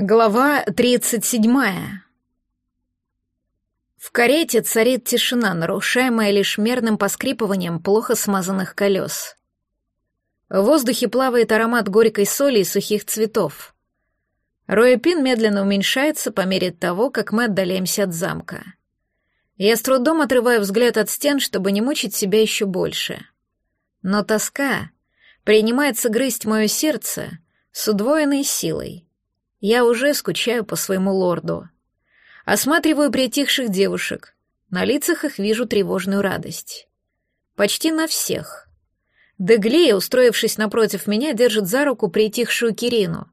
Глава тридцать седьмая. В карете царит тишина, нарушаемая лишь мерным поскрипыванием плохо смазанных колес. В воздухе плавает аромат горькой соли и сухих цветов. Роепин медленно уменьшается по мере того, как мы отдаляемся от замка. Я с трудом отрываю взгляд от стен, чтобы не мучить себя еще больше. Но тоска принимается грызть мое сердце с удвоенной силой — я уже скучаю по своему лорду. Осматриваю притихших девушек. На лицах их вижу тревожную радость. Почти на всех. Деглея, устроившись напротив меня, держит за руку притихшую Кирину.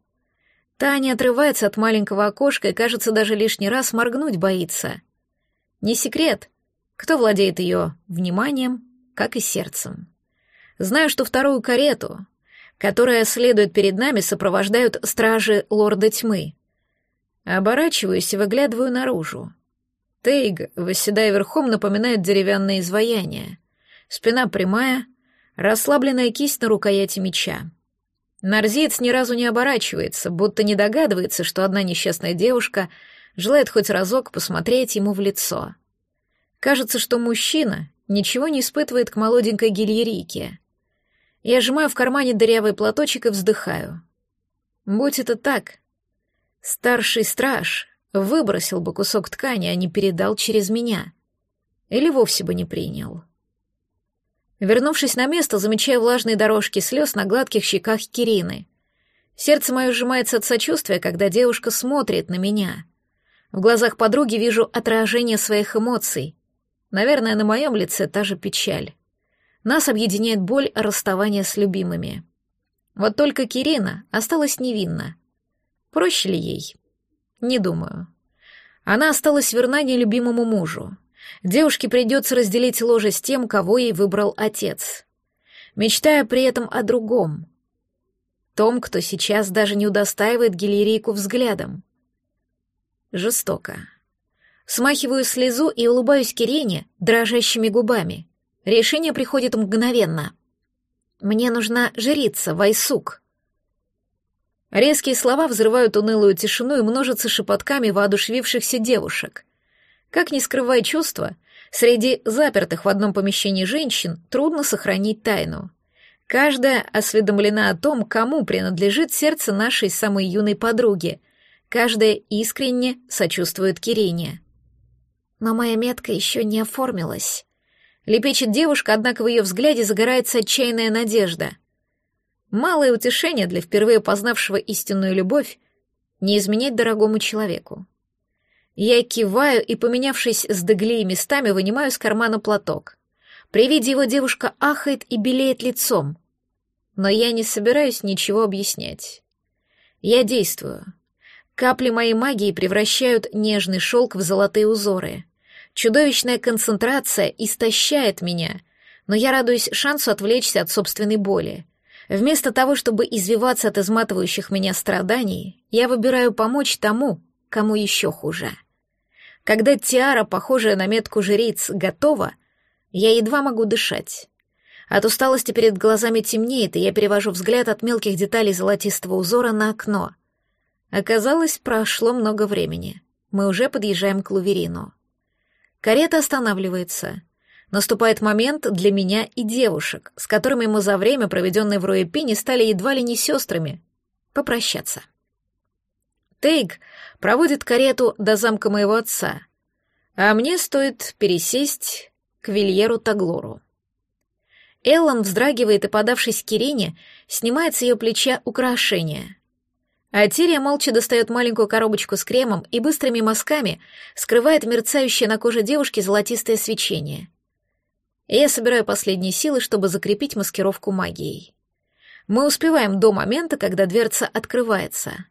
Та не отрывается от маленького окошка и, кажется, даже лишний раз моргнуть боится. Не секрет, кто владеет ее вниманием, как и сердцем. Знаю, что вторую карету, которая следует перед нами, сопровождают стражи лорда тьмы. Оборачиваюсь и выглядываю наружу. Тейг, восседая верхом, напоминает деревянное изваяние. Спина прямая, расслабленная кисть на рукояти меча. Нарзиец ни разу не оборачивается, будто не догадывается, что одна несчастная девушка желает хоть разок посмотреть ему в лицо. Кажется, что мужчина ничего не испытывает к молоденькой гильерике. Я сжимаю в кармане дырявый платочек и вздыхаю. Будь это так, старший страж выбросил бы кусок ткани, а не передал через меня. Или вовсе бы не принял. Вернувшись на место, замечаю влажные дорожки слез на гладких щеках Кирины. Сердце мое сжимается от сочувствия, когда девушка смотрит на меня. В глазах подруги вижу отражение своих эмоций. Наверное, на моем лице та же печаль. Нас объединяет боль расставания с любимыми. Вот только Кирина осталась невинна. Проще ли ей? Не думаю. Она осталась верна нелюбимому мужу. Девушке придется разделить ложе с тем, кого ей выбрал отец. Мечтая при этом о другом. Том, кто сейчас даже не удостаивает Гильерийку взглядом. Жестоко. Смахиваю слезу и улыбаюсь Кирине дрожащими губами. Решение приходит мгновенно. «Мне нужна жрица, Вайсук». Резкие слова взрывают унылую тишину и множатся шепотками воодушевившихся девушек. Как ни скрывая чувства, среди запертых в одном помещении женщин трудно сохранить тайну. Каждая осведомлена о том, кому принадлежит сердце нашей самой юной подруги. Каждая искренне сочувствует Кирине. Но моя метка еще не оформилась. Лепечет девушка, однако в ее взгляде загорается отчаянная надежда. Малое утешение для впервые познавшего истинную любовь не изменять дорогому человеку. Я киваю и, поменявшись с Деглей местами, вынимаю из кармана платок. При виде его девушка ахает и белеет лицом. Но я не собираюсь ничего объяснять. Я действую. Капли моей магии превращают нежный шелк в золотые узоры — Чудовищная концентрация истощает меня, но я радуюсь шансу отвлечься от собственной боли. Вместо того, чтобы извиваться от изматывающих меня страданий, я выбираю помочь тому, кому еще хуже. Когда тиара, похожая на метку жриц, готова, я едва могу дышать. От усталости перед глазами темнеет, и я перевожу взгляд от мелких деталей золотистого узора на окно. Оказалось, прошло много времени. Мы уже подъезжаем к Луверину. Карета останавливается. Наступает момент для меня и девушек, с которыми мы за время, проведенное в Руэпине, стали едва ли не сестрами, попрощаться. Тейг проводит карету до замка моего отца, а мне стоит пересесть к Вильеру Таглору. Эллен вздрагивает и, подавшись к Кирине, снимает с ее плеча украшение. А Тирия молча достает маленькую коробочку с кремом и быстрыми мазками скрывает мерцающее на коже девушки золотистое свечение. я собираю последние силы, чтобы закрепить маскировку магией. Мы успеваем до момента, когда дверца открывается.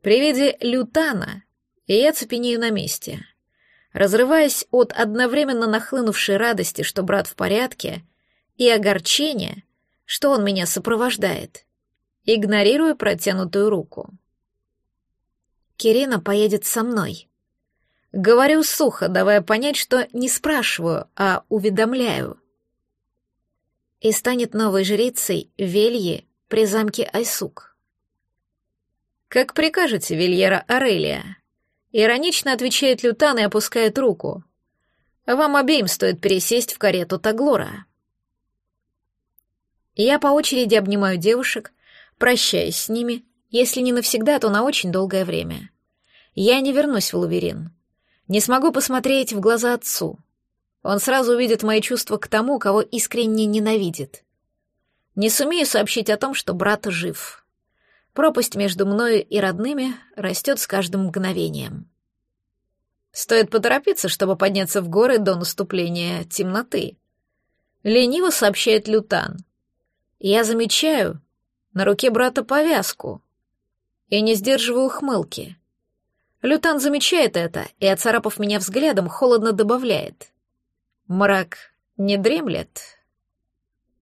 При виде лютана я цепенею на месте. Разрываясь от одновременно нахлынувшей радости, что брат в порядке, и огорчения, что он меня сопровождает игнорируя протянутую руку. «Кирина поедет со мной». Говорю сухо, давая понять, что не спрашиваю, а уведомляю. И станет новой жрицей Вельи при замке Айсук. «Как прикажете, Вильера Арелия?» Иронично отвечает Лютан и опускает руку. «Вам обеим стоит пересесть в карету Таглора». Я по очереди обнимаю девушек, прощаясь с ними, если не навсегда, то на очень долгое время. Я не вернусь в Луверин. Не смогу посмотреть в глаза отцу. Он сразу увидит мои чувства к тому, кого искренне ненавидит. Не сумею сообщить о том, что брат жив. Пропасть между мною и родными растет с каждым мгновением. Стоит поторопиться, чтобы подняться в горы до наступления темноты. Лениво сообщает Лютан. Я замечаю на руке брата повязку и не сдерживаю ухмылки. Лютан замечает это и, оцарапав меня взглядом, холодно добавляет. Мрак не дремлет.